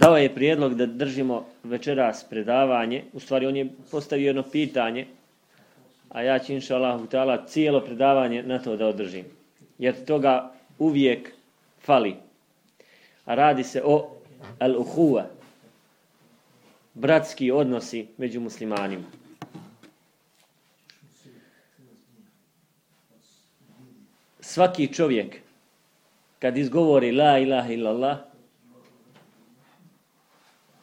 dao je prijedlog da držimo večeras predavanje. U stvari, on je postavio jedno pitanje, a ja ću, inša Allah, cijelo predavanje na to da održim. Jer toga uvijek fali. A radi se o al-uhuva, bratski odnosi među muslimanima. Svaki čovjek kad izgovori la ilaha illallah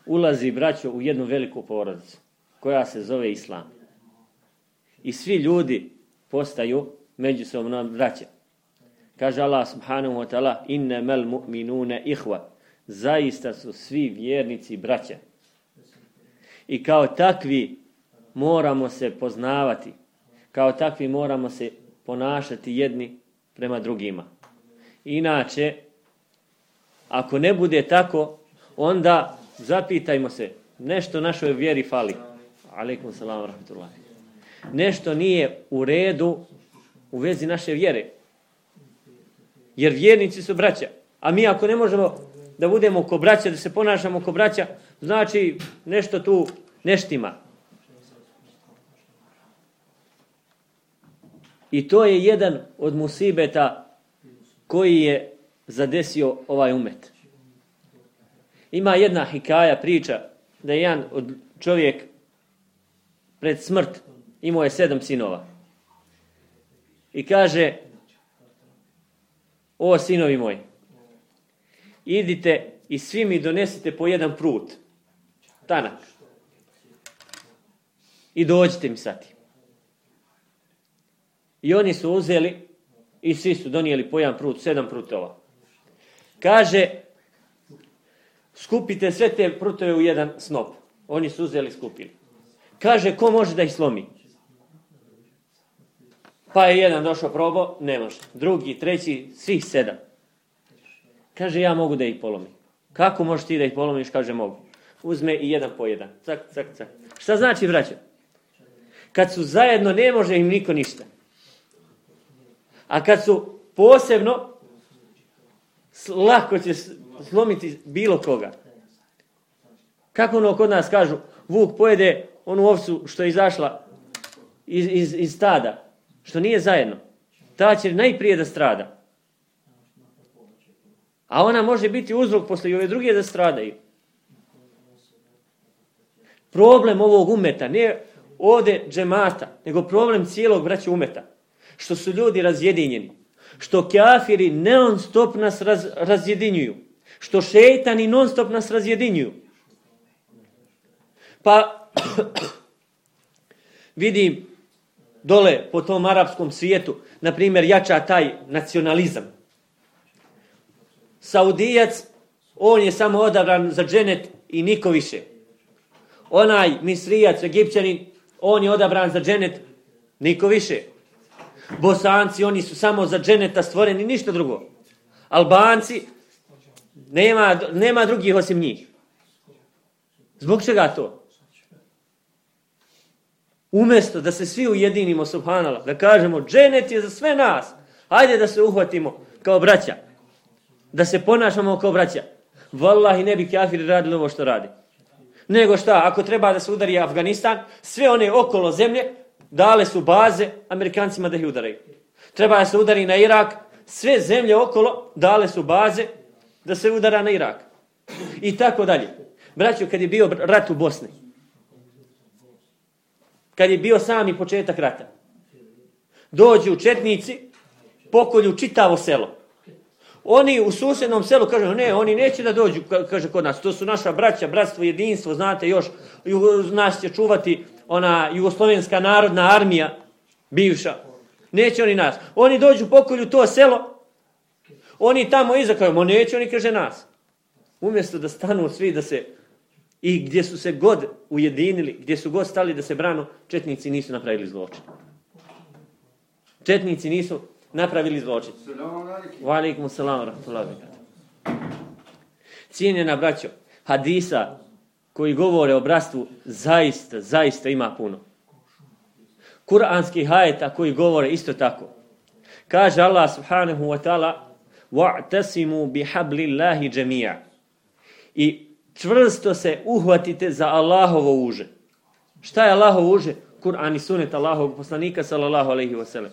ulazi braćo u jednu veliku porodicu koja se zove islam. I svi ljudi postaju međusobno braća. Kaže Allah subhanahu wa ta'ala inna mal mu'minuna ihwa. Zaista su svi vjernici braća. I kao takvi moramo se poznavati. Kao takvi moramo se ponašati jedni prema drugima. Inače, ako ne bude tako, onda zapitajmo se, nešto našoj vjeri fali. Aleikum salam rahmetullah. Nešto nije u redu u vezi naše vjere. Jer vjernici su braća. A mi ako ne možemo da budemo ko braća, da se ponašamo ko braća, znači nešto tu neštima. I to je jedan od musibeta koji je zadesio ovaj umet. Ima jedna hikaja priča da je jedan od čovjek pred smrt imao je sedam sinova. I kaže, o sinovi moji, idite i svi mi donesite po jedan prut, tanak, i dođite mi sati. I oni su uzeli i svi su donijeli po jedan prut, sedam prutova. Kaže, skupite sve te prutove u jedan snop. Oni su uzeli skupili. Kaže, ko može da ih slomi? Pa je jedan došao probo, ne može. Drugi, treći, svih sedam. Kaže, ja mogu da ih polomim. Kako možeš ti da ih polomiš? Kaže, mogu. Uzme i jedan po jedan. Cak, cak, cak. Šta znači, braćo? Kad su zajedno, ne može im niko ništa. A kad su posebno, lako će slomiti bilo koga. Kako ono kod nas kažu, Vuk pojede onu ovcu što je izašla iz, iz, iz stada, što nije zajedno. Ta će najprije da strada. A ona može biti uzrok posle i ove druge da stradaju. Problem ovog umeta, nije ovde džemata, nego problem cijelog braća umeta. Što su ljudi razjedinjeni. Što kafiri non stop nas raz, razjedinjuju. Što šeitani non stop nas razjedinjuju. Pa vidim dole po tom arapskom svijetu, na primjer, jača taj nacionalizam. Saudijac, on je samo odabran za dženet i niko više. Onaj misrijac, egipćanin, on je odabran za dženet, niko više. Bosanci, oni su samo za dženeta stvoreni, ništa drugo. Albanci, nema, nema drugih osim njih. Zbog čega to? Umjesto da se svi ujedinimo, subhanala, da kažemo, dženet je za sve nas. Hajde da se uhvatimo kao braća. Da se ponašamo kao braća. Wallahi ne bi kafiri radili ovo što radi. Nego šta, ako treba da se udari Afganistan, sve one okolo zemlje, dale su baze Amerikancima da ih udaraju. Treba da se udari na Irak, sve zemlje okolo dale su baze da se udara na Irak. I tako dalje. Braćo, kad je bio rat u Bosni, kad je bio sami početak rata, dođu četnici, pokolju čitavo selo. Oni u susjednom selu kažu, ne, oni neće da dođu, kaže kod nas, to su naša braća, bratstvo, jedinstvo, znate još, nas će čuvati ona jugoslovenska narodna armija, bivša. Neće oni nas. Oni dođu pokolju to selo, oni tamo iza ma neće oni kaže nas. Umjesto da stanu svi da se, i gdje su se god ujedinili, gdje su god stali da se branu, četnici nisu napravili zločin. Četnici nisu napravili zločin. Wa alaikum salam, rahmatullahi Cijenjena braćo, hadisa koji govore o bratstvu zaista, zaista ima puno. Kur'anski hajeta koji govore isto tako. Kaže Allah subhanahu wa ta'ala wa'tasimu bihablillahi jami'a. I čvrsto se uhvatite za Allahovo uže. Šta je Allahovo uže? Kur'an i sunet Allahovog poslanika sallallahu alaihi wa sallam.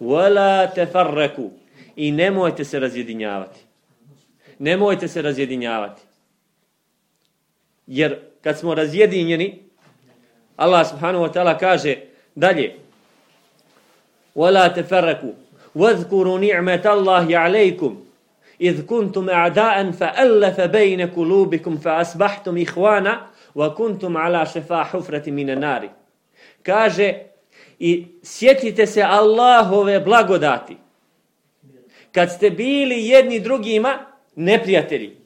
Wala tefarraku. I nemojte se razjedinjavati. Nemojte se razjedinjavati. Jer kad smo razjedinjeni, Allah subhanahu wa ta'ala kaže dalje Wala tefarreku. Wadhkuru ni'met Allahi alaikum. إذ كنتم أعداء فألف بين قلوبكم فأصبحتم إخوانا وكنتم على شفا حفرة من النار kaže i sjetite se Allahove blagodati kad ste bili jedni drugima neprijatelji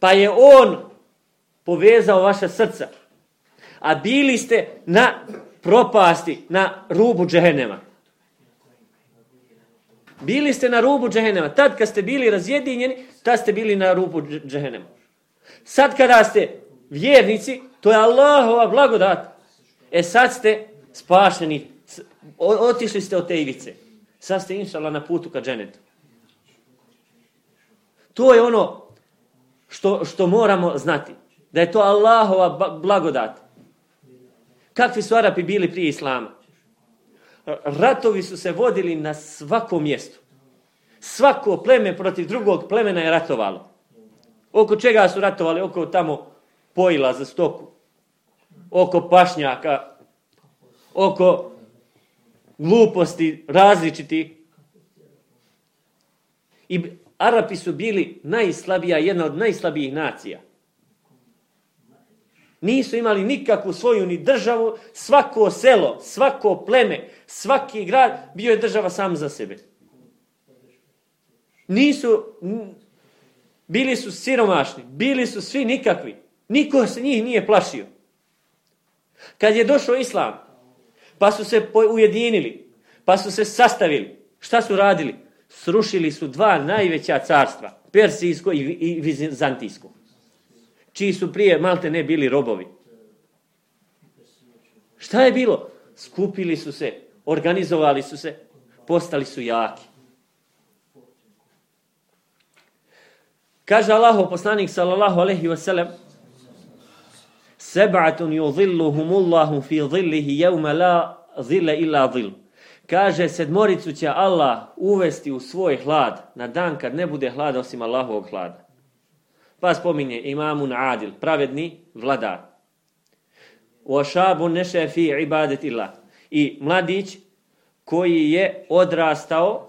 pa je on povezao vaše srca a bili ste na propasti na rubu džehennema Bili ste na rubu džehennema. Tad kad ste bili razjedinjeni, tad ste bili na rubu džehennema. Sad kada ste vjernici, to je Allahova blagodat. E sad ste spašeni, otišli ste od te ivice. Sad ste inšala na putu ka dženetu. To je ono što, što moramo znati. Da je to Allahova blagodat. Kakvi su Arapi bili prije Islama? ratovi su se vodili na svakom mjestu. Svako pleme protiv drugog plemena je ratovalo. Oko čega su ratovali? Oko tamo pojila za stoku. Oko pašnjaka. Oko gluposti različiti. I Arapi su bili najslabija, jedna od najslabijih nacija. Nisu imali nikakvu svoju ni državu, svako selo, svako pleme, svaki grad bio je država sam za sebe. Nisu, bili su siromašni, bili su svi nikakvi. Niko se njih nije plašio. Kad je došao islam, pa su se ujedinili, pa su se sastavili, šta su radili? Srušili su dva najveća carstva, Persijsko i Vizantijsko čiji su prije malte ne bili robovi. Šta je bilo? Skupili su se, organizovali su se, postali su jaki. Kaže Allah, poslanik sallallahu alaihi wa sallam, Seba'atun yudhilluhumullahu fi dhillihi jevme la dhille illa dhill. Kaže, sedmoricu će Allah uvesti u svoj hlad na dan kad ne bude hlada osim Allahovog hlada. Pa spominje imamun adil, pravedni vladar. O šabu neše fi ibadet illa. I mladić koji je odrastao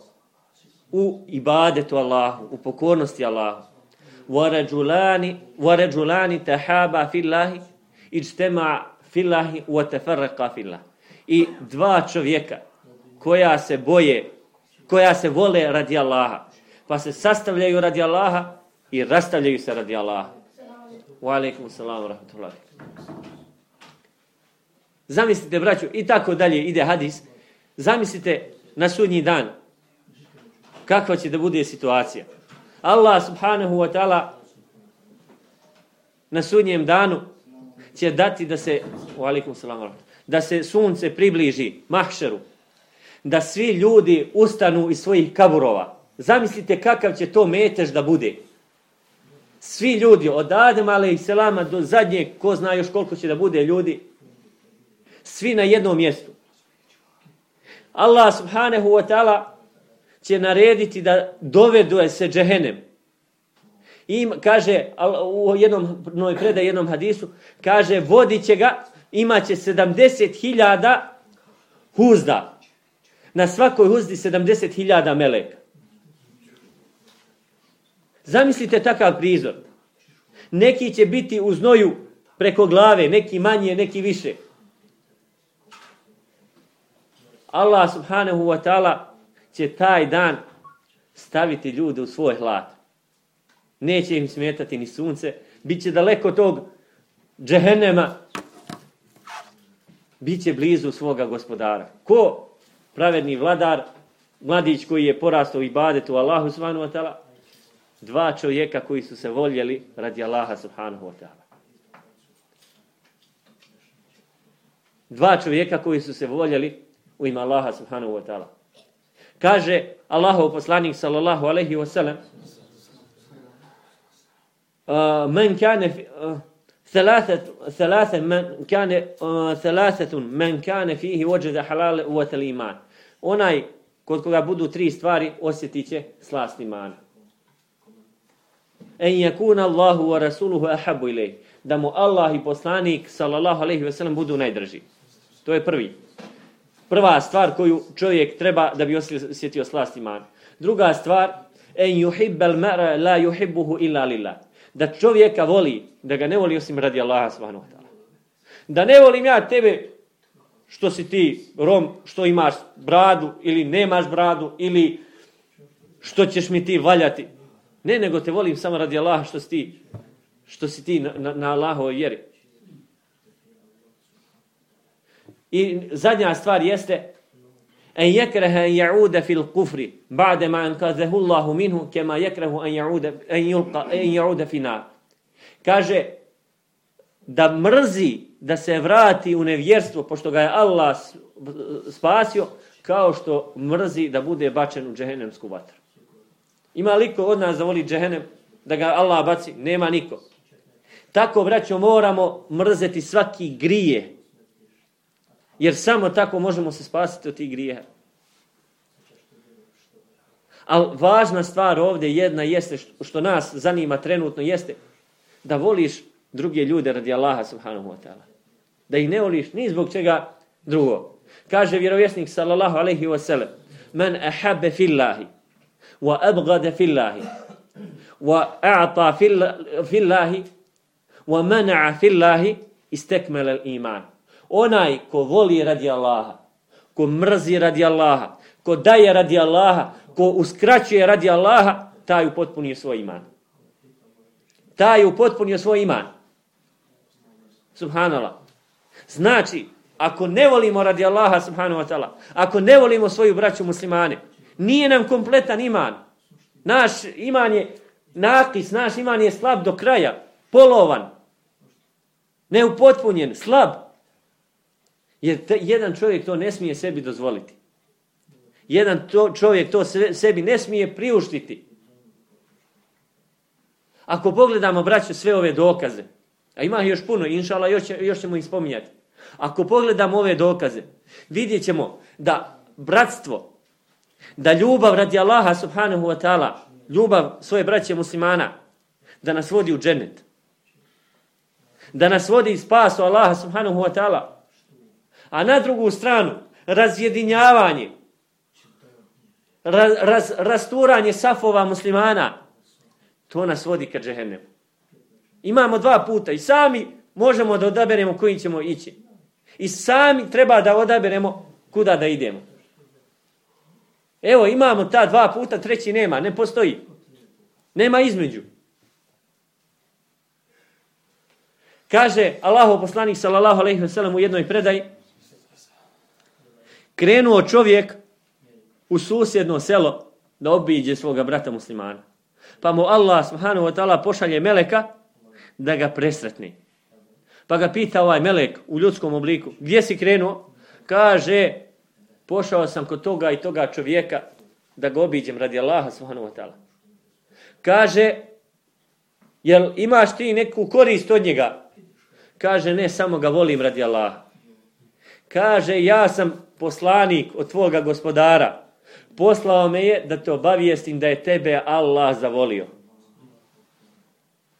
u ibadetu Allahu, u pokornosti Allahu. Vaređulani, vaređulani tahaba fillahi, ičtema fillahi, u teferreka fillahi. I dva čovjeka koja se boje, koja se vole radi Allaha, pa se sastavljaju radi Allaha, i rastavljaju se radi Allaha. Wa alaikum salam wa rahmatullahi. Zamislite, braću, i tako dalje ide hadis. Zamislite na sudnji dan kakva će da bude situacija. Allah subhanahu wa ta'ala na sudnjem danu će dati da se wa alaikum salam da se sunce približi mahšeru da svi ljudi ustanu iz svojih kaburova. Zamislite kakav će to metež da bude svi ljudi, od Adema ale i Selama do zadnjeg, ko zna još koliko će da bude ljudi, svi na jednom mjestu. Allah subhanahu wa ta'ala će narediti da doveduje se džehenem. I kaže, u jednom noj predaj, jednom hadisu, kaže, vodit će ga, imaće 70.000 huzda. Na svakoj huzdi 70.000 meleka. Zamislite takav prizor. Neki će biti u znoju preko glave, neki manje, neki više. Allah subhanahu wa ta'ala će taj dan staviti ljude u svoj hlad. Neće im smetati ni sunce. Biće daleko tog džehennema. Biće blizu svoga gospodara. Ko? Pravedni vladar, mladić koji je porastao i badetu Allahu subhanahu wa ta'ala, dva čovjeka koji su se voljeli radi Allaha subhanahu wa ta'ala. Dva čovjeka koji su se voljeli u ime Allaha subhanahu wa ta'ala. Kaže Allahov poslanik sallallahu alaihi wa sallam men kane ثلاثة من كان ثلاثة من كان فيه وجد حلال وتليمان onaj kod koga budu tri stvari osjetit će slast imana. En yakuna Allahu wa rasuluhu ahabbu ilayhi. Da mu Allah i poslanik sallallahu alejhi ve sellem budu najdrži. To je prvi. Prva stvar koju čovjek treba da bi osjetio slast imana. Druga stvar, en yuhibbal mar'a la yuhibbuhu illa lillah. Da čovjeka voli, da ga ne voli osim radi Allaha subhanahu wa ta'ala. Da ne volim ja tebe što si ti rom, što imaš bradu ili nemaš bradu ili što ćeš mi ti valjati. Ne, nego te volim samo radi Allaha što si ti, što si ti na, na, na Allahovoj vjeri. I zadnja stvar jeste en yekreha en ya'uda fil kufri ba'de ma ankazahu Allahu minhu kema yekrehu en ya'uda en yulqa en ya'uda fi nar. Kaže da mrzi da se vrati u nevjerstvo pošto ga je Allah spasio kao što mrzi da bude bačen u džehennemsku vatru. Ima liko od nas da voli džehennem da ga Allah baci? Nema niko. Tako, braćo, moramo mrzeti svaki grije. Jer samo tako možemo se spasiti od tih grijeha. Ali važna stvar ovdje jedna jeste što nas zanima trenutno jeste da voliš druge ljude radi Allaha subhanahu wa ta'ala. Da ih ne voliš ni zbog čega drugo. Kaže vjerovjesnik sallallahu alaihi wa sallam Men ahabbe fillahi wa abgade fillahi wa a'ta fillahi wa mana'a fillahi istekmele iman. Onaj ko voli radi Allaha, ko mrzi radi Allaha, ko daje radi Allaha, ko uskraćuje radi Allaha, taj upotpunio svoj iman. Taj upotpunio svoj iman. Subhanallah. Znači, ako ne volimo radi Allaha subhanahu wa ta'ala, ako ne volimo svoju braću muslimane, nije nam kompletan iman. Naš iman je nakis, naš iman je slab do kraja, polovan, neupotpunjen, slab. Jer te, jedan čovjek to ne smije sebi dozvoliti. Jedan to, čovjek to sve, sebi ne smije priuštiti. Ako pogledamo, braćo, sve ove dokaze, A ima još puno, inšala, još, još ćemo ih spominjati. Ako pogledamo ove dokaze, vidjet ćemo da bratstvo, da ljubav radi Allaha subhanahu wa ta'ala, ljubav svoje braće muslimana, da nas vodi u dženet. Da nas vodi spasu Allaha subhanahu wa ta'ala. A na drugu stranu, razjedinjavanje, raz, raz, rasturanje safova muslimana, to nas vodi ka džehennemu. Imamo dva puta i sami možemo da odaberemo kojim ćemo ići. I sami treba da odaberemo kuda da idemo. Evo, imamo ta dva puta, treći nema, ne postoji. Nema između. Kaže Allahu poslanik sallallahu alejhi ve sellem u jednoj predaji krenuo čovjek u susjedno selo da obiđe svoga brata muslimana. Pa mu Allah subhanahu wa ta'ala pošalje meleka da ga presretni. Pa ga pita ovaj melek u ljudskom obliku, gdje si krenuo? Kaže, pošao sam kod toga i toga čovjeka da ga obiđem radi Allaha subhanahu wa ta'ala. Kaže, jel imaš ti neku korist od njega? Kaže, ne, samo ga volim radi Allaha. Kaže, ja sam poslanik od tvoga gospodara. Poslao me je da te obavijestim da je tebe Allah zavolio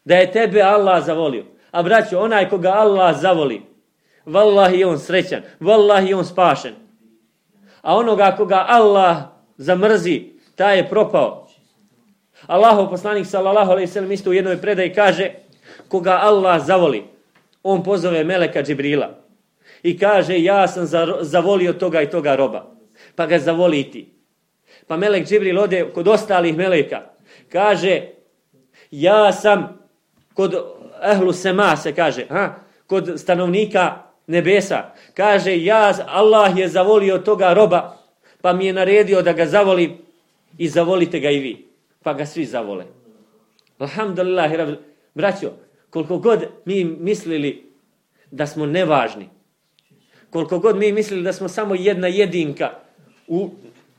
da je tebe Allah zavolio. A braćo, onaj koga Allah zavoli, vallahi on srećan, vallahi on spašen. A onoga koga Allah zamrzi, taj je propao. Allahov poslanik sallallahu alejhi ve sellem isto u jednoj predaji kaže koga Allah zavoli, on pozove meleka Džibrila i kaže ja sam zavolio toga i toga roba. Pa ga zavoli ti. Pa melek Džibril ode kod ostalih meleka. Kaže ja sam kod ehlu sema se kaže, ha? kod stanovnika nebesa, kaže, ja, Allah je zavolio toga roba, pa mi je naredio da ga zavoli i zavolite ga i vi. Pa ga svi zavole. Alhamdulillah, braćo, koliko god mi mislili da smo nevažni, koliko god mi mislili da smo samo jedna jedinka u,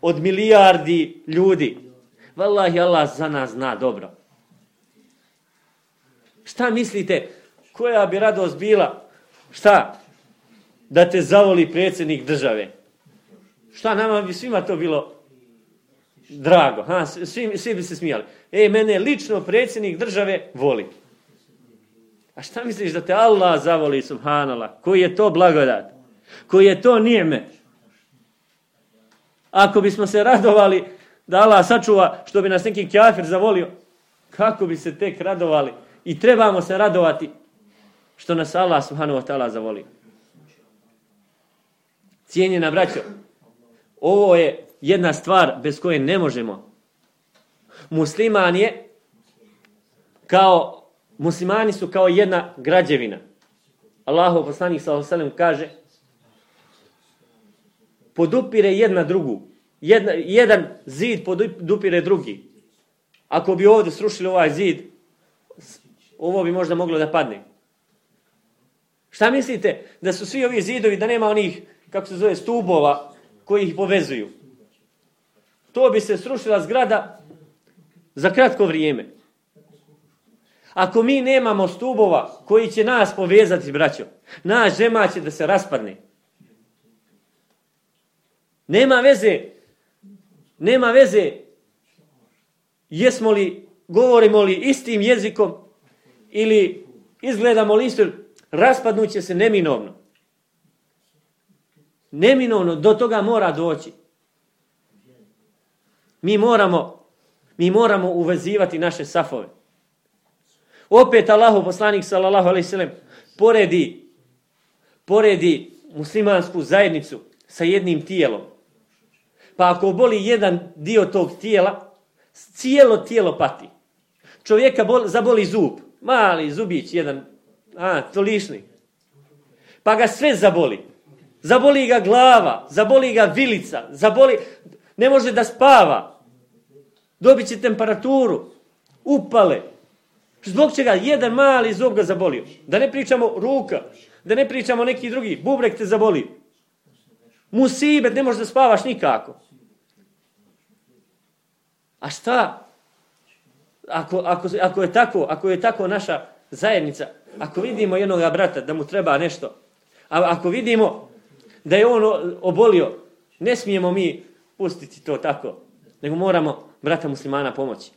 od milijardi ljudi, vallahi Allah za nas zna dobro. Šta mislite, koja bi radost bila? Šta? Da te zavoli predsjednik države. Šta nama bi svima to bilo drago? Ha? Svi, svi bi se smijali. E, mene lično predsjednik države voli. A šta misliš da te Allah zavoli, subhanallah? Koji je to blagodat? Koji je to nijeme? Ako bismo se radovali da Allah sačuva što bi nas neki kafir zavolio, kako bi se tek radovali? I trebamo se radovati što nas Allah subhanahu wa ta'ala zavoli. Cijenjena braćo, ovo je jedna stvar bez koje ne možemo. Musliman je kao, muslimani su kao jedna građevina. Allahu poslanik sallallahu alejhi ve sellem kaže podupire jedna drugu. Jedna, jedan zid podupire drugi. Ako bi ovdje srušili ovaj zid, ovo bi možda moglo da padne. Šta mislite? Da su svi ovi zidovi, da nema onih, kako se zove, stubova koji ih povezuju. To bi se srušila zgrada za kratko vrijeme. Ako mi nemamo stubova koji će nas povezati, braćo, naš žema će da se raspadne. Nema veze, nema veze jesmo li, govorimo li istim jezikom ili izgledamo li isto, raspadnuće se neminovno. Neminovno, do toga mora doći. Mi moramo, mi moramo uvezivati naše safove. Opet Allahu poslanik sallallahu alejhi ve sellem poredi poredi muslimansku zajednicu sa jednim tijelom. Pa ako boli jedan dio tog tijela, cijelo tijelo pati. Čovjeka boli, zaboli zub, mali zubić jedan, a, to lišni. Pa ga sve zaboli. Zaboli ga glava, zaboli ga vilica, zaboli, ne može da spava. Dobit će temperaturu, upale. Zbog čega jedan mali zub ga zabolio. Da ne pričamo ruka, da ne pričamo neki drugi, bubrek te zaboli. Musibet, ne možeš da spavaš nikako. A šta? Ako, ako, ako, je tako, ako je tako naša zajednica, ako vidimo jednog brata da mu treba nešto, a ako vidimo da je on obolio, ne smijemo mi pustiti to tako, nego moramo brata muslimana pomoći.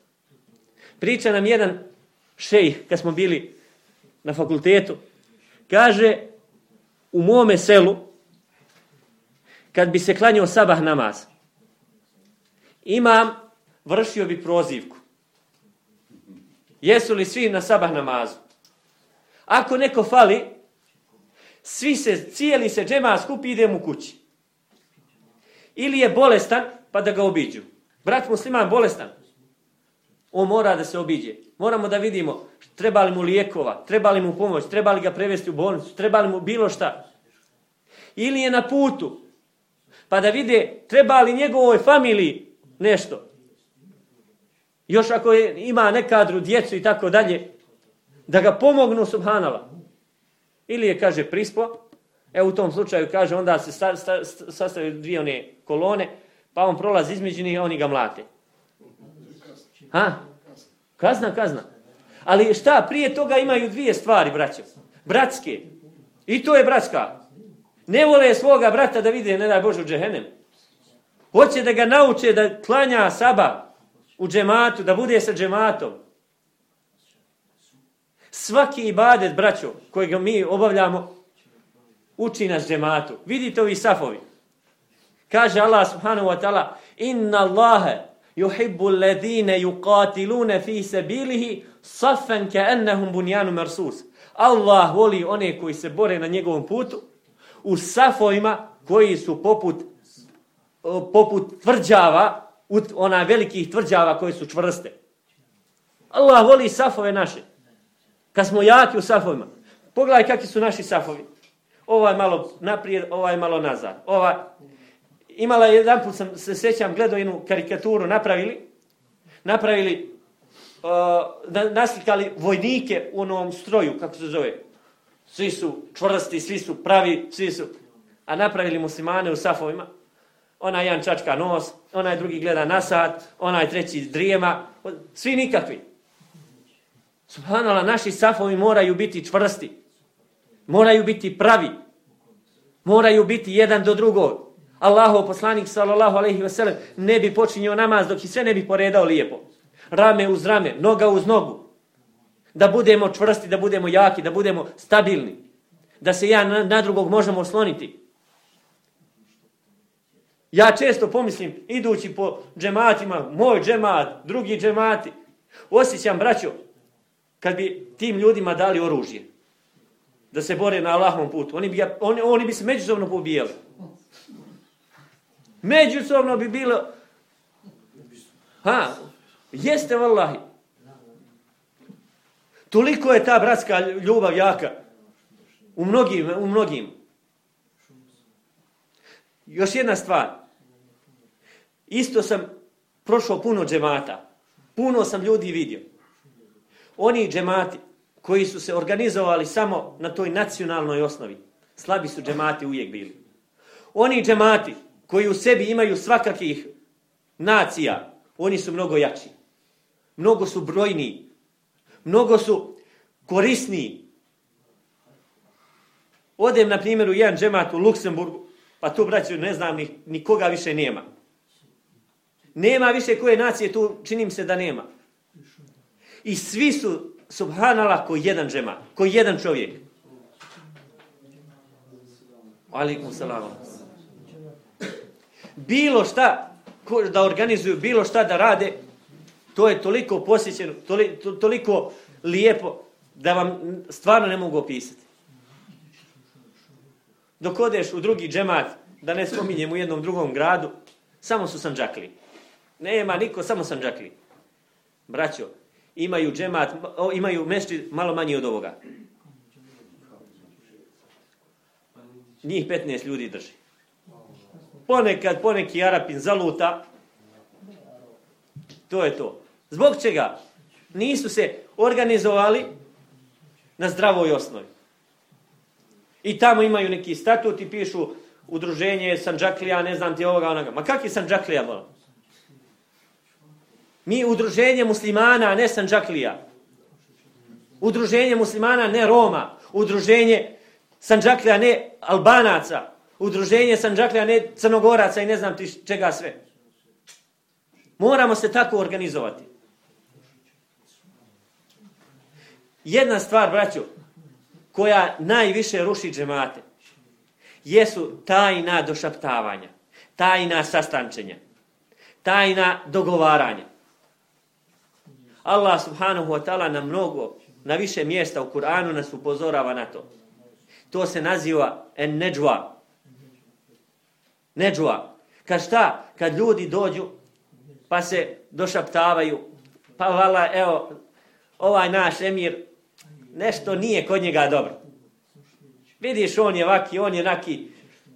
Priča nam jedan šejh, kad smo bili na fakultetu, kaže, u mome selu, kad bi se klanio sabah namaz, imam, vršio bi prozivku. Jesu li svi na sabah namazu? Ako neko fali, svi se, cijeli se džema skupi, idem u kući. Ili je bolestan, pa da ga obiđu. Brat musliman bolestan, on mora da se obiđe. Moramo da vidimo treba li mu lijekova, treba li mu pomoć, treba li ga prevesti u bolnicu, treba li mu bilo šta. Ili je na putu, pa da vide treba li njegovoj familiji nešto. Još ako je, ima nekadru djecu i tako dalje, da ga pomognu subhanala. Ili je, kaže, prispo, e u tom slučaju, kaže, onda se sta, sta, sastavaju dvije one kolone, pa on prolazi između njih, a oni ga mlate. Ha? Kazna, kazna. Ali šta, prije toga imaju dvije stvari, braćo. Bratske. I to je bratska. Ne vole svoga brata da vide, ne daj Bože, u džehennem. Hoće da ga nauče da klanja saba u džematu, da bude sa džematom. Svaki ibadet, braćo, kojeg mi obavljamo, uči nas džematu. Vidite ovi safovi. Kaže Allah subhanahu wa ta'ala, inna Allahe yuhibbu alladhina yuqatiluna fi sabilihi saffan ka'annahum bunyanun marsus. Allah voli one koji se bore na njegovom putu u safovima koji su poput poput tvrđava, ona velikih tvrđava koje su čvrste. Allah voli safove naše. Kad smo jaki u safovima. Pogledaj kakvi su naši safovi. Ovaj malo naprijed, ovaj malo nazad. Ovaj imala jedan put sam se sećam gledao jednu karikaturu napravili napravili uh, naslikali vojnike u onom stroju kako se zove svi su čvrsti svi su pravi svi su a napravili muslimane u safovima onaj jedan čačka nos onaj drugi gleda na sat onaj treći drijema svi nikakvi Subhanala, naši safovi moraju biti čvrsti. Moraju biti pravi. Moraju biti jedan do drugog. Allahov poslanik sallallahu alejhi ve sellem ne bi počinio namaz dok i sve ne bi poredao lijepo. Rame uz rame, noga uz nogu. Da budemo čvrsti, da budemo jaki, da budemo stabilni. Da se ja na, na drugog možemo osloniti. Ja često pomislim, idući po džematima, moj džemat, drugi džemati, osjećam, braćo, kad bi tim ljudima dali oružje, da se bore na Allahom putu, oni bi, oni, oni bi se međusobno pobijali. Međusobno bi bilo... Ha, jeste vallahi. Toliko je ta bratska ljubav jaka. U mnogim, u mnogim. Još jedna stvar. Isto sam prošao puno džemata. Puno sam ljudi vidio. Oni džemati koji su se organizovali samo na toj nacionalnoj osnovi. Slabi su džemati uvijek bili. Oni džemati koji u sebi imaju svakakih nacija, oni su mnogo jači. Mnogo su brojni. Mnogo su korisni. Odem, na primjer, u jedan džemat u Luksemburgu, pa tu, braću, ne znam, ni, nikoga više nema. Nema više koje nacije, tu činim se da nema. I svi su, subhanala, ko jedan džema, ko jedan čovjek. Alikum salam bilo šta ko, da organizuju, bilo šta da rade, to je toliko posjećeno, toliko, toliko lijepo da vam stvarno ne mogu opisati. Dok odeš u drugi džemat, da ne spominjem u jednom drugom gradu, samo su sanđakli. Nema niko, samo sanđakli. Braćo, imaju džemat, imaju mešći malo manji od ovoga. Njih 15 ljudi drži ponekad poneki Arapin zaluta. To je to. Zbog čega? Nisu se organizovali na zdravoj osnovi. I tamo imaju neki statut i pišu udruženje Sanđaklija, ne znam ti ovoga onoga. Ma kak je Sanđaklija, vola? Mi udruženje muslimana, ne Sanđaklija. Udruženje muslimana, ne Roma. Udruženje Sanđaklija, ne Albanaca udruženje Sanđaklija, ne Crnogoraca i ne znam ti čega sve. Moramo se tako organizovati. Jedna stvar, braćo, koja najviše ruši džemate, jesu tajna došaptavanja, tajna sastančenja, tajna dogovaranja. Allah subhanahu wa ta'ala na mnogo, na više mjesta u Kur'anu nas upozorava na to. To se naziva en neđva, Neđua. Kad šta? Kad ljudi dođu, pa se došaptavaju, pa vala, evo, ovaj naš emir, nešto nije kod njega dobro. Vidiš, on je vaki, on je naki,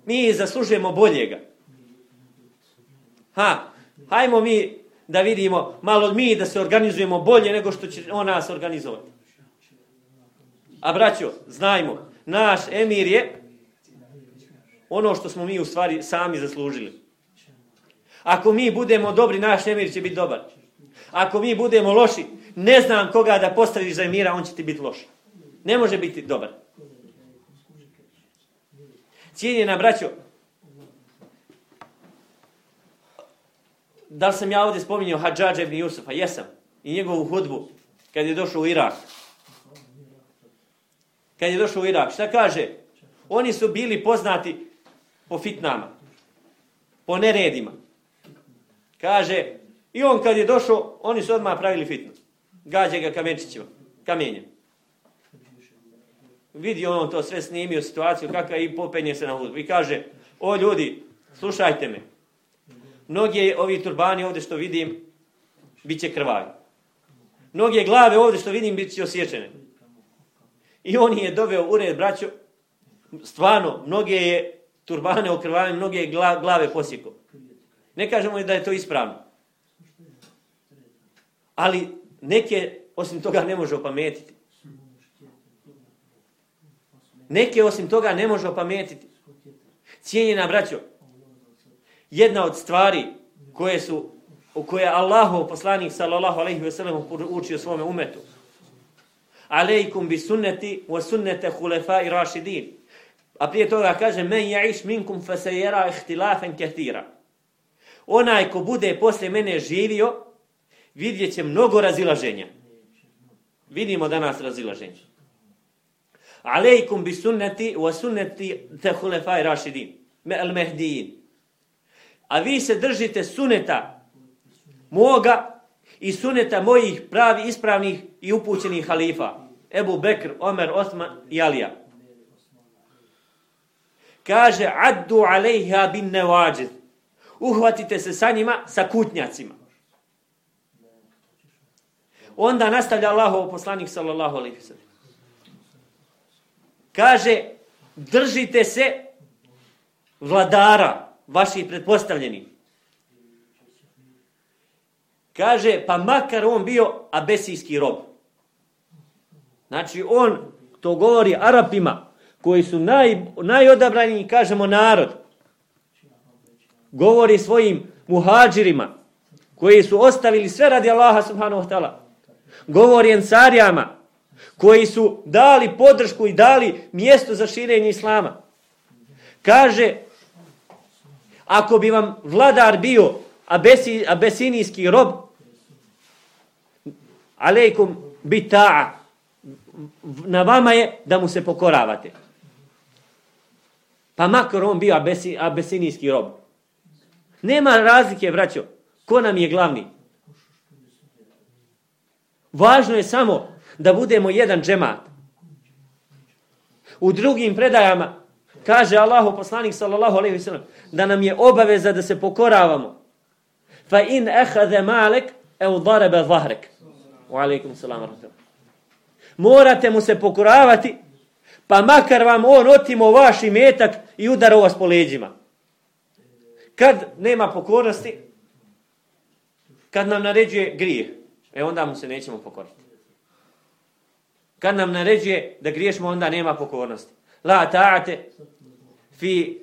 mi zaslužujemo boljega. Ha, hajmo mi da vidimo, malo mi da se organizujemo bolje nego što će on nas organizovati. A braćo, znajmo, naš emir je ono što smo mi u stvari sami zaslužili. Ako mi budemo dobri, naš emir će biti dobar. Ako mi budemo loši, ne znam koga da postaviš za emira, on će ti biti loš. Ne može biti dobar. Cijenjena braćo, da li sam ja ovdje spominjao Hadžađa ibn Jusufa? Jesam. I njegovu hudbu, kad je došao u Irak. Kad je došao u Irak, šta kaže? Oni su bili poznati po fitnama, po neredima. Kaže, i on kad je došao, oni su odmah pravili fitnu gađa ga kamenčićima, kamenjem. Vidi on to sve snimio situaciju, kakva i popenje se na hudbu. I kaže, o ljudi, slušajte me. Mnogi ovi turbani ovdje što vidim, bit će krvavi. Mnoge glave ovdje što vidim, bit će osjećene. I on je doveo ured, braćo, stvarno, mnoge je turbane okrvavaju mnoge glave posjeko. Ne kažemo da je to ispravno. Ali neke osim toga ne može opametiti. Neke osim toga ne može opametiti. Cijenjena braćo, jedna od stvari koje su, u koje Allahu poslanik sallallahu alejhi ve sellem učio svome umetu, alejkum bi sunneti wa sunnete hulefa i rašidin. A prije toga kaže, men ya'ish minkum fa se jera ihtilafen kethira. Onaj ko bude posle mene živio, vidjet će mnogo razilaženja. Vidimo danas razilaženje. Alejkum bi sunneti wa sunneti te hulefaj rašidin. Me el mehdijin. A vi se držite suneta moga i suneta mojih pravi, ispravnih i upućenih halifa. Ebu Bekr, Omer, Osman i Alija. Kaže, addu alejha bin nevađid. Uhvatite se sa njima, sa kutnjacima. Onda nastavlja Allahov poslanik sallallahu alejhi ve. Kaže držite se vladara vaših pretpostavljenih. Kaže pa makar on bio abesijski rob. Znači on to govori Arapima koji su naj, najodabraniji, kažemo, narod. Govori svojim muhađirima koji su ostavili sve radi Allaha subhanahu wa ta'ala govori ensarijama koji su dali podršku i dali mjesto za širenje islama. Kaže, ako bi vam vladar bio abesi, abesinijski rob, alejkum bita'a, na vama je da mu se pokoravate. Pa makar on bio abesi, abesinijski rob. Nema razlike, braćo, ko nam je glavni? Važno je samo da budemo jedan džemat. U drugim predajama kaže Allahu poslanik sallallahu alejhi ve sellem da nam je obaveza da se pokoravamo. Fa in akhadha malik aw daraba dhahrak. Wa alejkum selam Morate mu se pokoravati pa makar vam on otimo vaš imetak i udara vas po leđima. Kad nema pokornosti, kad nam naređuje grijeh, e onda mu se nećemo pokoriti. Kad nam naređuje da griješimo, onda nema pokornosti. La ta'ate fi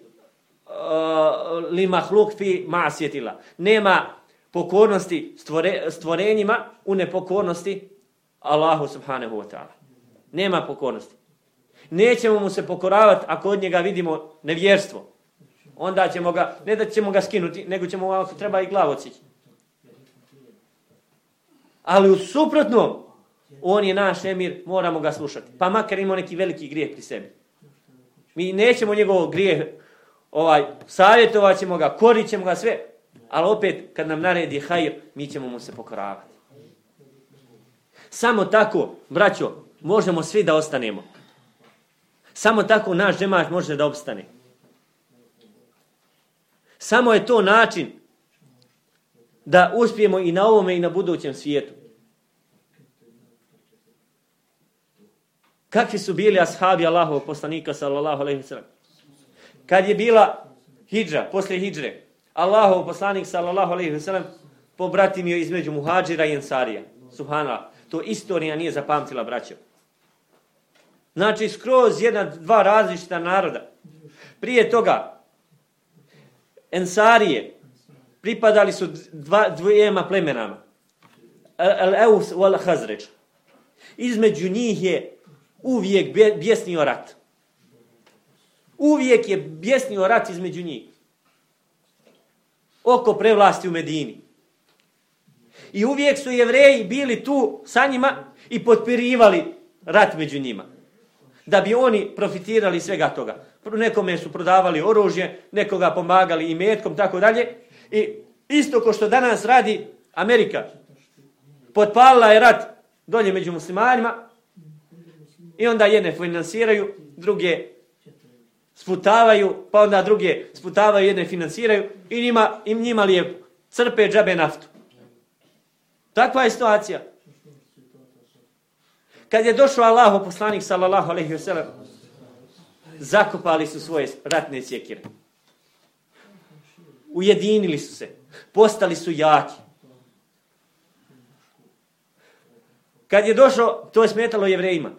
uh, li mahluk fi ma'asjetila. Nema pokornosti stvore, stvorenjima u nepokornosti Allahu subhanahu wa ta'ala. Nema pokornosti. Nećemo mu se pokoravati ako od njega vidimo nevjerstvo. Onda ćemo ga, ne da ćemo ga skinuti, nego ćemo ako treba i glavu ocići. Ali u suprotnom, on je naš emir, moramo ga slušati. Pa makar imao neki veliki grijeh pri sebi. Mi nećemo njegov grijeh ovaj, savjetovat ćemo ga, korit ćemo ga sve, ali opet kad nam naredi hajr, mi ćemo mu se pokoravati. Samo tako, braćo, možemo svi da ostanemo. Samo tako naš džemaš može da obstane. Samo je to način da uspijemo i na ovome i na budućem svijetu. Kakvi su bili ashabi Allahovog poslanika sallallahu alejhi ve sellem? Kad je bila hidža, posle hidžre, Allahov poslanik sallallahu alejhi ve sellem pobratimio između muhadžira i ensarija. Subhanallah. To istorija nije zapamtila, braćo. Znači, skroz jedna, dva različita naroda. Prije toga, ensarije pripadali su dva, dvijema plemenama. Al-Eus wal-Hazređ. Između njih je uvijek bjesnio rat. Uvijek je bjesnio rat između njih. Oko prevlasti u Medini. I uvijek su jevreji bili tu sa njima i potpirivali rat među njima. Da bi oni profitirali svega toga. Nekome su prodavali oružje, nekoga pomagali i metkom, tako dalje. I isto ko što danas radi Amerika, potpalila je rat dolje među muslimanima, I onda jedne finansiraju, druge sputavaju, pa onda druge sputavaju, jedne finansiraju i njima, im njima lijepo. Crpe džabe naftu. Takva je situacija. Kad je došao Allah, poslanik sallallahu alaihi wa sallam, zakopali su svoje ratne sjekire. Ujedinili su se. Postali su jaki. Kad je došao, to je smetalo jevrejima.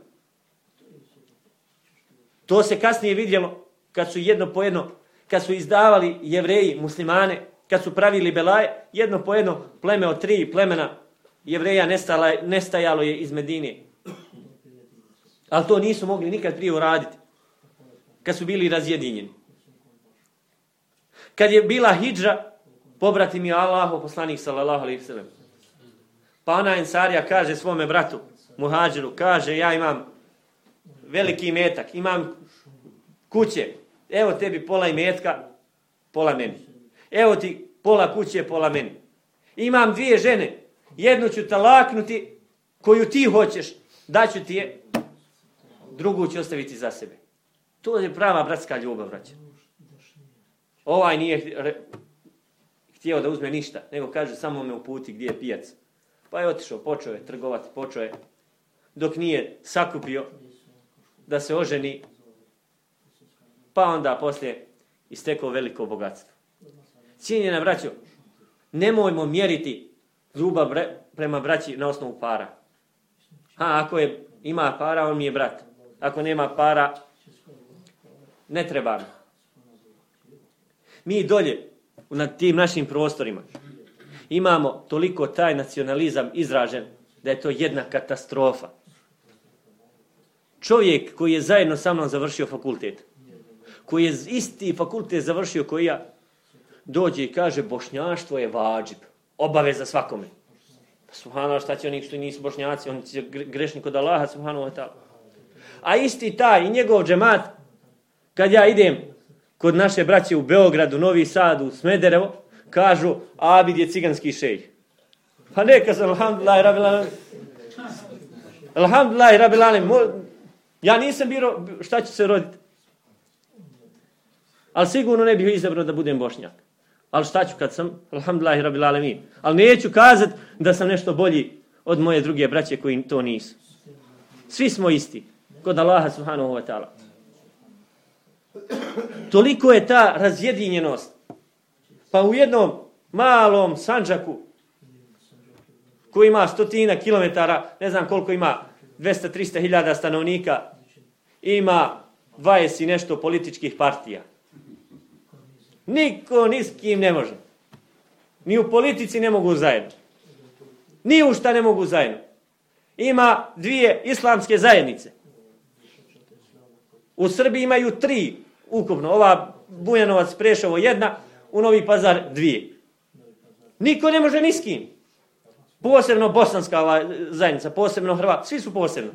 To se kasnije vidjelo kad su jedno po jedno, kad su izdavali jevreji, muslimane, kad su pravili belaje, jedno po jedno pleme od tri plemena jevreja nestala, nestajalo je iz Medine. Ali to nisu mogli nikad prije uraditi. Kad su bili razjedinjeni. Kad je bila hijđa, pobrati mi Allahu poslanik sallallahu alaihi sallam. Pa ona ensarija kaže svome bratu, muhađiru, kaže ja imam veliki metak, imam kuće, evo tebi pola imetka, pola meni. Evo ti pola kuće, pola meni. Imam dvije žene, jednu ću talaknuti, koju ti hoćeš, daću ti je, drugu ću ostaviti za sebe. To je prava bratska ljubav, braća. Ovaj nije htio da uzme ništa, nego kaže samo me uputi gdje je pijac. Pa je otišao, počeo je trgovati, počeo je, dok nije sakupio da se oženi, pa onda poslije istekao veliko bogatstvo. Cijenjena braćo, nemojmo mjeriti ljubav prema braći na osnovu para. Ha, ako je, ima para, on mi je brat. Ako nema para, ne treba mi. Mi dolje, na tim našim prostorima, imamo toliko taj nacionalizam izražen da je to jedna katastrofa. Čovjek koji je zajedno sa mnom završio fakultet, koji je isti fakultet završio koji ja, dođe i kaže bošnjaštvo je vađib, obaveza svakome. Pa subhanallah, šta će oni što nisu bošnjaci, oni će grešni kod Allaha, subhanallah, ta'ala. A isti taj i njegov džemat, kad ja idem kod naše braće u Beogradu, Novi Sad, u Smederevo, kažu, Abid je ciganski šej. Pa neka sam, alhamdulillah, rabilalim. Alhamdulillah, rabilalim. Ja nisam biro, šta će se roditi? Ali sigurno ne bih izabrao da budem bošnjak. Ali šta ću kad sam? Alhamdulillah, rabbil alemin. Ali neću kazat da sam nešto bolji od moje druge braće koji to nisu. Svi smo isti. Kod Allaha subhanahu wa ta'ala. Toliko je ta razjedinjenost pa u jednom malom sanđaku koji ima stotina kilometara, ne znam koliko ima, 200-300 hiljada stanovnika, ima 20 i nešto političkih partija. Niko ni s kim ne može. Ni u politici ne mogu zajedno. Ni u šta ne mogu zajedno. Ima dvije islamske zajednice. U Srbiji imaju tri ukupno. Ova Bujanovac Prešovo jedna, u Novi Pazar dvije. Niko ne može ni s kim. Posebno bosanska zajednica, posebno Hrvat, svi su posebno.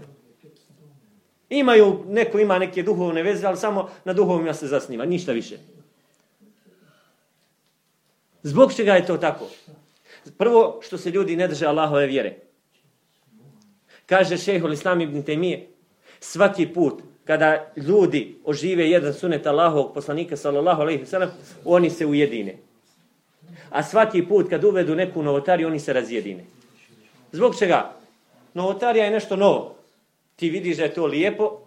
Imaju, neko ima neke duhovne veze, ali samo na duhovima se zasniva, ništa više. Zbog čega je to tako? Prvo, što se ljudi ne drže Allahove vjere. Kaže šehol Islam ibn Temije, svaki put kada ljudi ožive jedan sunet Allahovog poslanika sallallahu alejhi ve sellem oni se ujedine. A svaki put kad uvedu neku novotariju, oni se razjedine. Zbog čega? Novotarija je nešto novo. Ti vidiš da je to lijepo,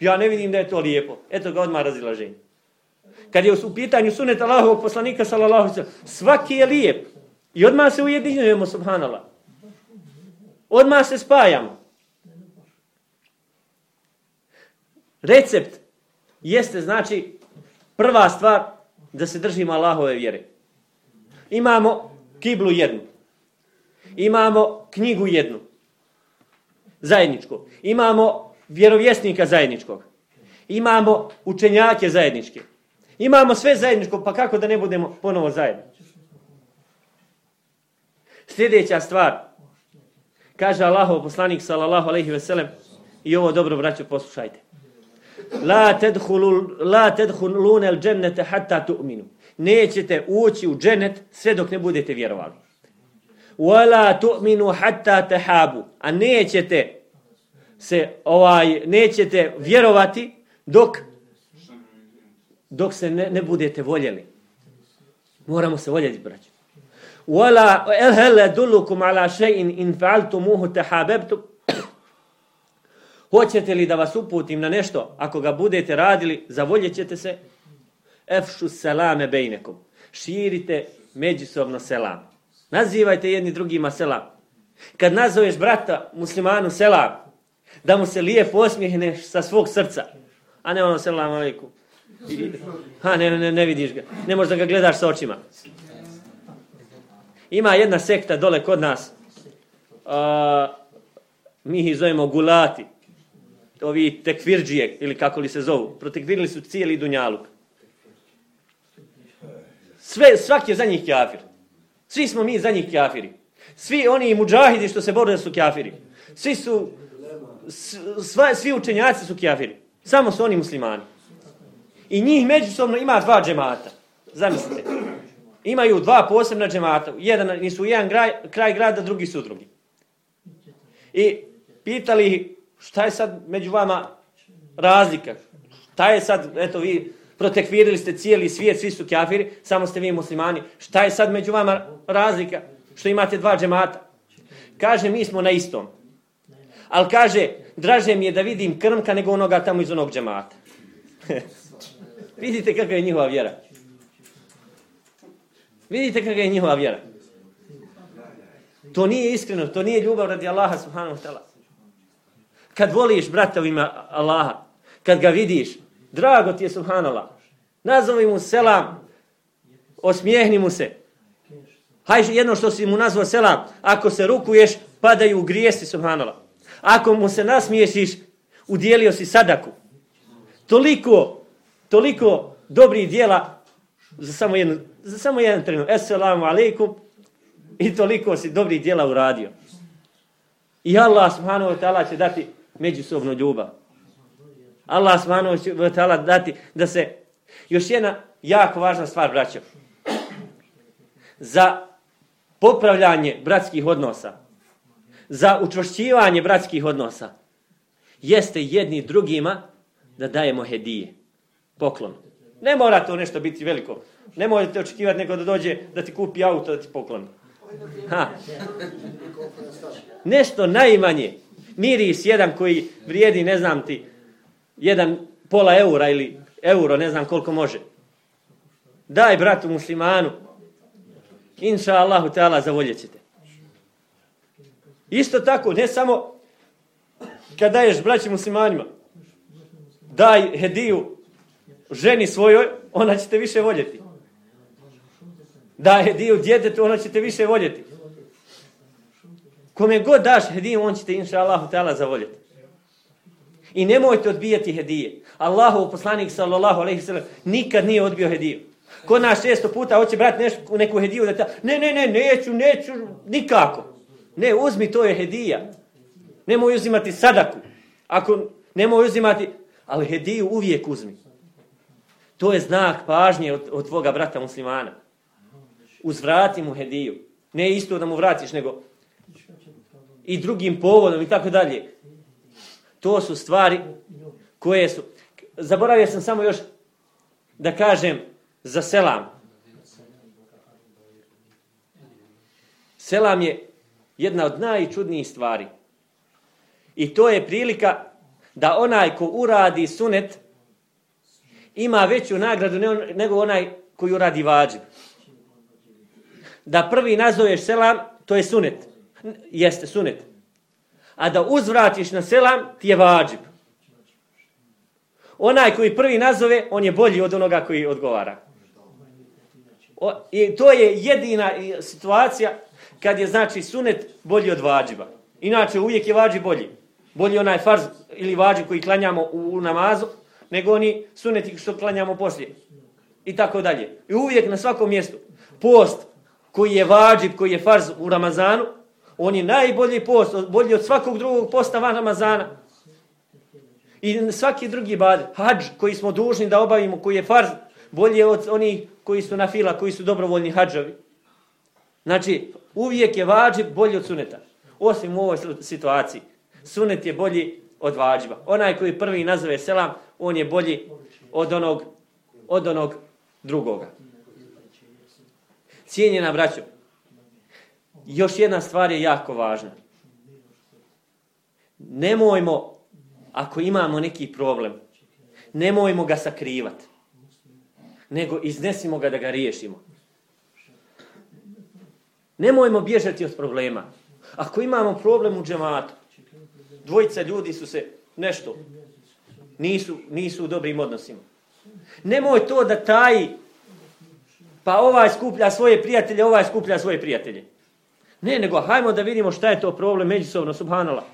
ja ne vidim da je to lijepo. Eto ga odmah razilaženje. Kad je u pitanju sunet Allahovog poslanika sallallahu alejhi svaki je lijep. I odmah se ujedinjujemo, subhanallah. Odmah se spajamo. Recept jeste znači prva stvar da se držimo Allahove vjere. Imamo kiblu jednu. Imamo knjigu jednu. Zajedničko. Imamo vjerovjesnika zajedničkog. Imamo učenjake zajedničke. Imamo sve zajedničko, pa kako da ne budemo ponovo zajedni? Sljedeća stvar. Kaže Allahov poslanik sallallahu alejhi ve sellem i ovo dobro braćo poslušajte la tadkhulul la tadkhuluna al-jannata hatta tu'minu. Nećete ući u dženet sve dok ne budete vjerovali. Wala tu'minu hatta tahabu. A nećete se ovaj nećete vjerovati dok dok se ne, ne budete voljeli. Moramo se voljeti, braćo. Wala hal adullukum ala shay'in in fa'altumuhu tahabbtum Hoćete li da vas uputim na nešto? Ako ga budete radili, zavoljećete se. Efšu selame bejnekom. Širite međusobno selam. Nazivajte jedni drugima selam. Kad nazoveš brata muslimanu selam, da mu se lijepo osmijehneš sa svog srca. A ne ono selam alaikum. Ha, ne, ne, ne vidiš ga. Ne možda ga gledaš sa očima. Ima jedna sekta dole kod nas. Uh, mi ih zovemo gulati ovi tekvirđije, ili kako li se zovu, protekvirili su cijeli dunjaluk. Sve, svaki je za njih kafir. Svi smo mi za njih kafiri. Svi oni muđahidi što se bore su kafiri. Svi su, sva, svi učenjaci su kafiri. Samo su oni muslimani. I njih međusobno ima dva džemata. Zamislite. Imaju dva posebna džemata. Jedan nisu jedan kraj, kraj grada, drugi su drugi. I pitali šta je sad među vama razlika. Šta je sad, eto vi protekvirili ste cijeli svijet, svi su kafiri, samo ste vi muslimani. Šta je sad među vama razlika što imate dva džemata? Kaže, mi smo na istom. Ali kaže, draže mi je da vidim krmka nego onoga tamo iz onog džemata. Vidite kakva je njihova vjera. Vidite kakva je njihova vjera. To nije iskreno, to nije ljubav radi Allaha subhanahu wa ta'ala. Kad voliš brata u ime Allaha, kad ga vidiš, drago ti je subhanallah. Nazovi mu selam, osmijehni mu se. Hajde jedno što si mu nazvao selam, ako se rukuješ, padaju u grijesti subhanallah. Ako mu se nasmiješiš, udjelio si sadaku. Toliko, toliko dobrih dijela za samo jedan, za samo jedan trenutak. Esselamu alaikum. I toliko si dobrih dijela uradio. I Allah subhanahu wa ta'ala će dati međusobnu ljubav. Allah subhanahu wa ta'ala dati da se još jedna jako važna stvar braćo. Za popravljanje bratskih odnosa za učvršćivanje bratskih odnosa jeste jedni drugima da dajemo hedije, poklon. Ne mora to nešto biti veliko. Ne možete očekivati neko da dođe da ti kupi auto da ti pokloni. Ha. Nešto najmanje. Miris jedan koji vrijedi, ne znam ti, jedan pola eura ili euro, ne znam koliko može. Daj bratu muslimanu. Inša Allahu ta'ala zavoljet ćete. Isto tako, ne samo kad daješ braći muslimanima, daj hediju ženi svojoj, ona će te više voljeti. Daj hediju djetetu, ona će te više voljeti. Kome god daš hediju, on će te, inša Allahu ta'ala, zavoljeti. I nemojte odbijati hedije. Allahov poslanik sallallahu alejhi ve sellem nikad nije odbio hediju. Ko nas često puta hoće brat nešto neku hediju da ta ne ne ne neću neću nikako. Ne, uzmi, to je hedija. Nemoj uzimati sadaku. Ako nemoj uzimati, ali hediju uvijek uzmi. To je znak pažnje od, od tvoga brata muslimana. Uzvrati mu hediju. Ne isto da mu vratiš, nego i drugim povodom i tako dalje. To su stvari koje su... Zaboravio sam samo još da kažem za selam. Selam je jedna od najčudnijih stvari. I to je prilika da onaj ko uradi sunet ima veću nagradu nego onaj koji uradi vađib. Da prvi nazoveš selam, to je sunet. Jeste sunet. A da uzvratiš na selam, ti je vađib. Onaj koji prvi nazove, on je bolji od onoga koji odgovara. O, I to je jedina situacija kad je znači sunet bolji od vađiba. Inače uvijek je vađi bolji. Bolji onaj farz ili vađi koji klanjamo u namazu, nego oni suneti što klanjamo poslije. I tako dalje. I uvijek na svakom mjestu. Post koji je vađib, koji je farz u Ramazanu, on je najbolji post, bolji od svakog drugog posta van Ramazana. I svaki drugi bad, hađ koji smo dužni da obavimo, koji je farz, bolji od onih koji su na fila, koji su dobrovoljni hađovi. Znači, uvijek je vađib bolji od suneta. Osim u ovoj situaciji. Sunet je bolji od vađiba. Onaj koji prvi nazove selam, on je bolji od onog, od onog drugoga. Cijenjena braćo, još jedna stvar je jako važna. Nemojmo, ako imamo neki problem, nemojmo ga sakrivati, nego iznesimo ga da ga riješimo. Nemojmo bježati od problema. Ako imamo problem u džematu, dvojica ljudi su se nešto, nisu, nisu u dobrim odnosima. Nemoj to da taj, pa ovaj skuplja svoje prijatelje, ovaj skuplja svoje prijatelje. Ne, nego hajmo da vidimo šta je to problem međusobno, subhanala.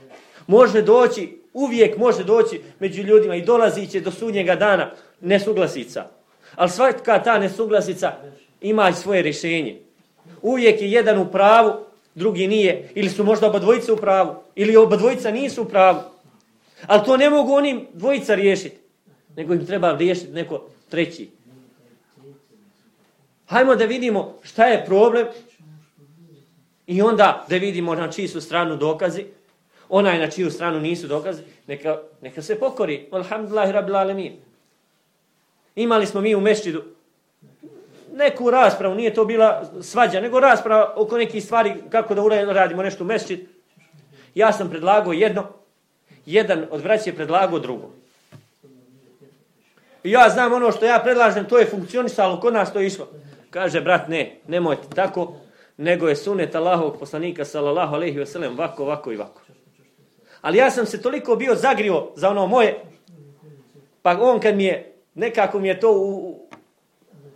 Može doći Uvijek može doći među ljudima i dolazi će do sudnjega dana nesuglasica. Ali svaka ta nesuglasica ima svoje rješenje. Uvijek je jedan u pravu, drugi nije. Ili su možda oba dvojica u pravu. Ili oba dvojica nisu u pravu. Ali to ne mogu oni dvojica riješiti. Nego im treba riješiti neko treći. Hajmo da vidimo šta je problem i onda da vidimo na čiji su stranu dokazi. Onaj na čiju stranu nisu dokazi. Neka, neka se pokori. Alhamdulillahi rabbil alemin. Imali smo mi u mešćidu neku raspravu, nije to bila svađa, nego rasprava oko nekih stvari kako da uradimo nešto u mešćid. Ja sam predlagao jedno, jedan od vraća je predlagao drugo. I ja znam ono što ja predlažem, to je funkcionisalo, kod nas to je išlo. Kaže, brat, ne, nemojte tako, nego je sunet Allahovog poslanika, sallallahu alejhi ve sellem, vako, vako i vako. Ali ja sam se toliko bio zagrio za ono moje, pa on kad mi je, nekako mi je to u,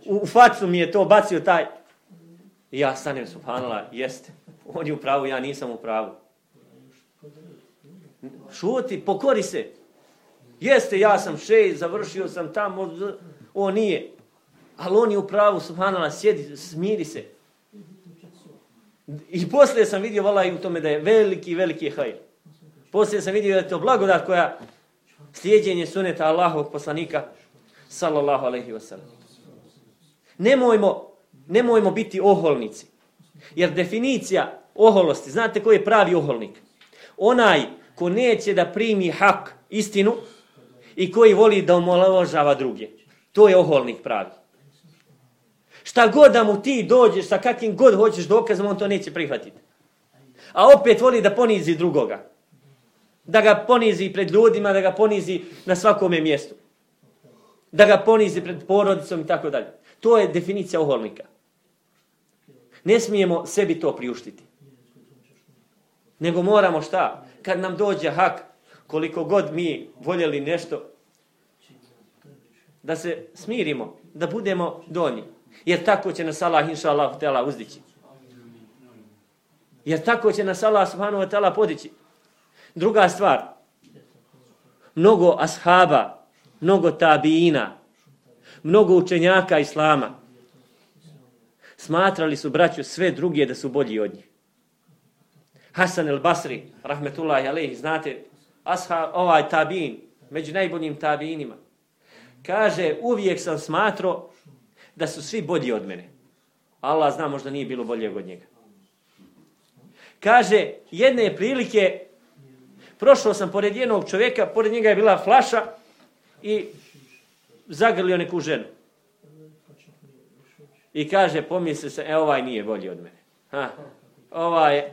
u, u facu mi je to bacio taj, i ja stanem, subhanallah, jeste, on je u pravu, ja nisam u pravu. Šuti, pokori se. Jeste, ja sam šej, završio sam tamo, on nije. Ali on je u pravu, subhanallah, sjedi, smiri se. I poslije sam vidio, vala, i u tome da je veliki, veliki hajr. Poslije sam vidio da je to blagodat koja slijedjenje suneta Allahovog poslanika, sallallahu alaihi wasallam. Nemojmo, nemojmo biti oholnici. Jer definicija oholosti, znate ko je pravi oholnik? Onaj ko neće da primi hak, istinu, i koji voli da omalovažava druge. To je oholnik pravi. Šta god da mu ti dođeš, sa kakvim god hoćeš dokazom, on to neće prihvatiti. A opet voli da ponizi drugoga. Da ga ponizi pred ljudima, da ga ponizi na svakome mjestu. Da ga ponizi pred porodicom i tako dalje. To je definicija oholnika. Ne smijemo sebi to priuštiti. Nego moramo šta? Kad nam dođe hak, koliko god mi voljeli nešto, da se smirimo, da budemo donji. Jer tako će nas Allah, inša Allah, tela uzdići. Jer tako će nas Allah, subhanahu wa ta'ala, podići. Druga stvar, mnogo ashaba, mnogo tabijina, mnogo učenjaka islama, smatrali su braću sve druge da su bolji od njih. Hasan el Basri, rahmetullahi alaihi, znate, ashab, ovaj tabin, među najboljim tabinima, kaže, uvijek sam smatrao da su svi bolji od mene. Allah zna, možda nije bilo bolje od njega. Kaže, jedne prilike, prošao sam pored jednog čovjeka, pored njega je bila flaša i zagrlio neku ženu. I kaže, pomisli se, e, ovaj nije bolji od mene. Ha, ovaj,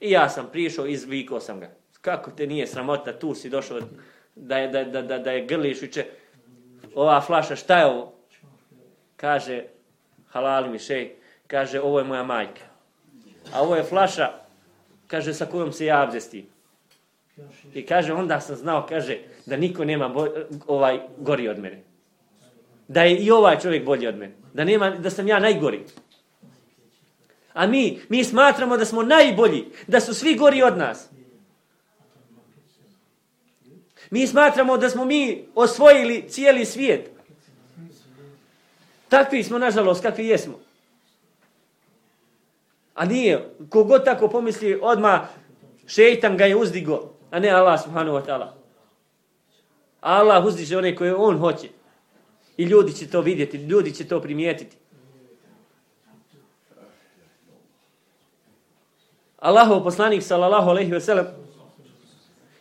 I ja sam prišao, izvikao sam ga. Kako te nije sramota, tu si došao da je, da, da, da, da je grliš uče. Ova flaša, šta je ovo? Kaže, halal mi šej, kaže, ovo je moja majka. A ovo je flaša, kaže, sa kojom se ja abdestim. I kaže, onda sam znao, kaže, da niko nema boj, ovaj gori od mene da je i ovaj čovjek bolji od mene. Da, nema, da sam ja najgori. A mi, mi smatramo da smo najbolji, da su svi gori od nas. Mi smatramo da smo mi osvojili cijeli svijet. Takvi smo, nažalost, kakvi jesmo. A nije, kogod tako pomisli, odma šeitan ga je uzdigo, a ne Allah subhanahu wa ta'ala. Allah uzdiže one koje on hoće. I ljudi će to vidjeti, ljudi će to primijetiti. Allahov poslanik sallallahu alejhi ve sellem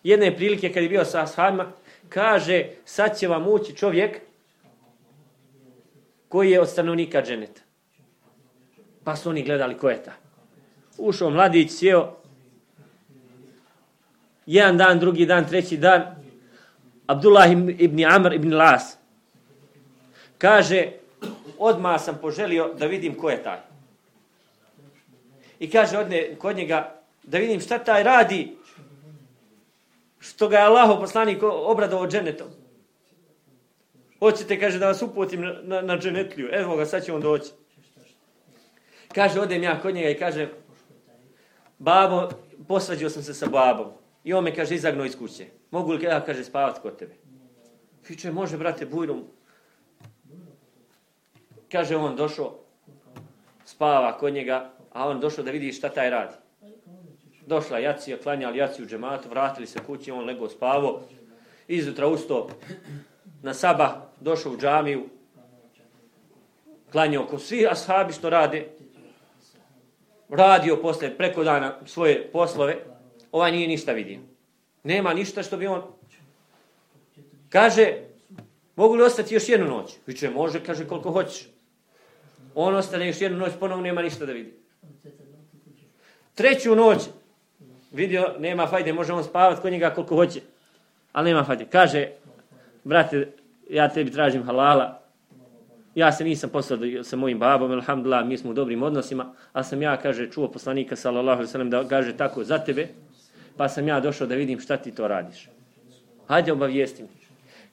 jedne prilike kad je bio sa ashabima kaže sad će vam ući čovjek koji je od stanovnika dženeta. Pa su oni gledali ko je ta. Ušao mladić, sjeo. Jedan dan, drugi dan, treći dan. Abdullah ibn Amr ibn Las. Kaže, odma sam poželio da vidim ko je taj. I kaže odne kod njega da vidim šta taj radi što ga je Allah poslanik obradovao dženetom. Hoćete, kaže, da vas uputim na, na, na dženetliju. Evo ga, sad će on doći. Kaže, odem ja kod njega i kaže, babo, posvađio sam se sa babom. I on me kaže, izagnuo iz kuće. Mogu li ja, kaže, spavati kod tebe? Viče, može, brate, bujrum. Kaže, on došao, spava kod njega, a on došao da vidi šta taj radi. Došla jacija, klanjali jaciju džematu, vratili se kući, on legao spavo. Izutra ustao na sabah, došao u džamiju, klanjao ko svi ashabi što rade, radio posle preko dana svoje poslove, ovaj nije ništa vidio. Nema ništa što bi on... Kaže, mogu li ostati još jednu noć? Viče, može, kaže, koliko hoćeš. On ostane još jednu noć, ponovno nema ništa da vidi. Treću noć, vidio, nema fajde, može on spavati kod njega koliko hoće. Ali nema fajde. Kaže, brate, ja tebi tražim halala, ja se nisam poslao sa mojim babom, alhamdulillah, mi smo u dobrim odnosima, a sam ja, kaže, čuo poslanika, sallallahu alaihi sallam, da kaže tako za tebe, pa sam ja došao da vidim šta ti to radiš. Hajde obavijestim.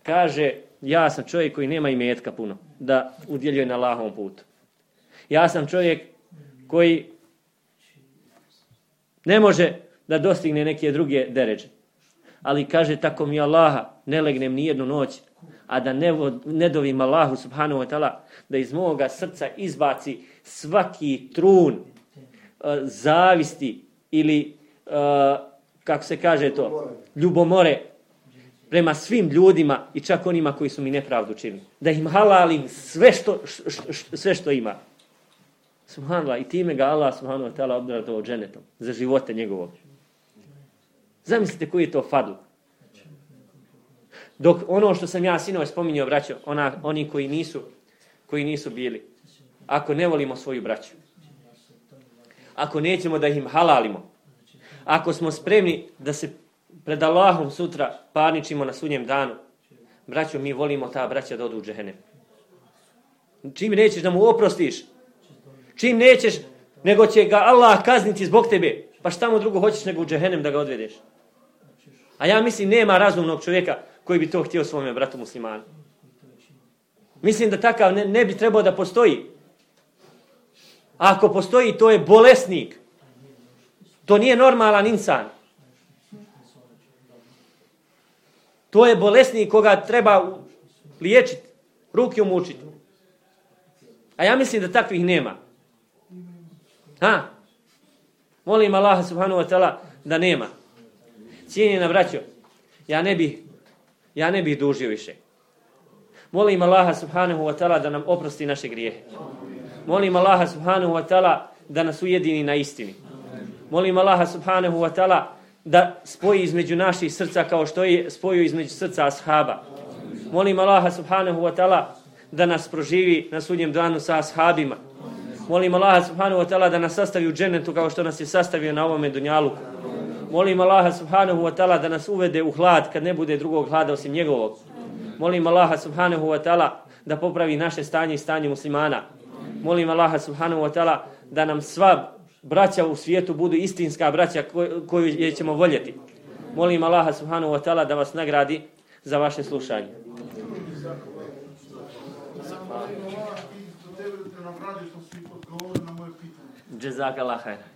Kaže, ja sam čovjek koji nema imetka puno, da udjeljuje na lahom putu. Ja sam čovjek koji ne može da dostigne neke druge deređe. Ali kaže, tako mi Allaha, ne legnem ni jednu noć, a da ne, ne dovim Allahu subhanahu wa ta'ala da iz moga srca izbaci svaki trun uh, zavisti ili uh, kako se kaže to ljubomore prema svim ljudima i čak onima koji su mi nepravdu činili. Da im halalim sve što, š, š, sve što ima. Subhanallah, i time ga Allah subhanahu wa ta'ala obdradao dženetom za živote njegovog. Zamislite koji je to fadl. Dok ono što sam ja sinoj spominjao, braćo, ona, oni koji nisu, koji nisu bili, ako ne volimo svoju braću, ako nećemo da im halalimo, ako smo spremni da se pred Allahom sutra parničimo na sudnjem danu, braćo, mi volimo ta braća da odu u džehennem. Čim nećeš da mu oprostiš, čim nećeš, nego će ga Allah kazniti zbog tebe, pa šta mu drugo hoćeš nego u džehennem da ga odvedeš. A ja mislim, nema razumnog čovjeka koji bi to htio svome bratu muslimanu. Mislim da takav ne, ne bi trebao da postoji. A ako postoji, to je bolesnik. To nije normalan insan. To je bolesnik koga treba liječiti, ruke umučiti. A ja mislim da takvih nema. Ha? Molim Allah subhanahu wa ta'ala da nema. Cijenjena braćo, ja ne bih ja ne bih dužio više. Molim Allaha subhanahu wa ta'ala da nam oprosti naše grijehe. Molim Allaha subhanahu wa ta'ala da nas ujedini na istini. Molim Allaha subhanahu wa ta'ala da spoji između naših srca kao što je spojio između srca ashaba. Molim Allaha subhanahu wa ta'ala da nas proživi na sudnjem danu sa ashabima. Molim Allaha subhanahu wa ta'ala da nas sastavi u džennetu kao što nas je sastavio na ovome dunjaluku. Molim Allaha subhanahu wa ta'ala da nas uvede u hlad kad ne bude drugog hlada osim njegovog. Molim Allaha subhanahu wa ta'ala da popravi naše stanje i stanje muslimana. Molim Allaha subhanahu wa ta'ala da nam sva braća u svijetu budu istinska braća koju je ćemo voljeti. Molim Allaha subhanahu wa ta'ala da vas nagradi za vaše slušanje. Jazakallah khair.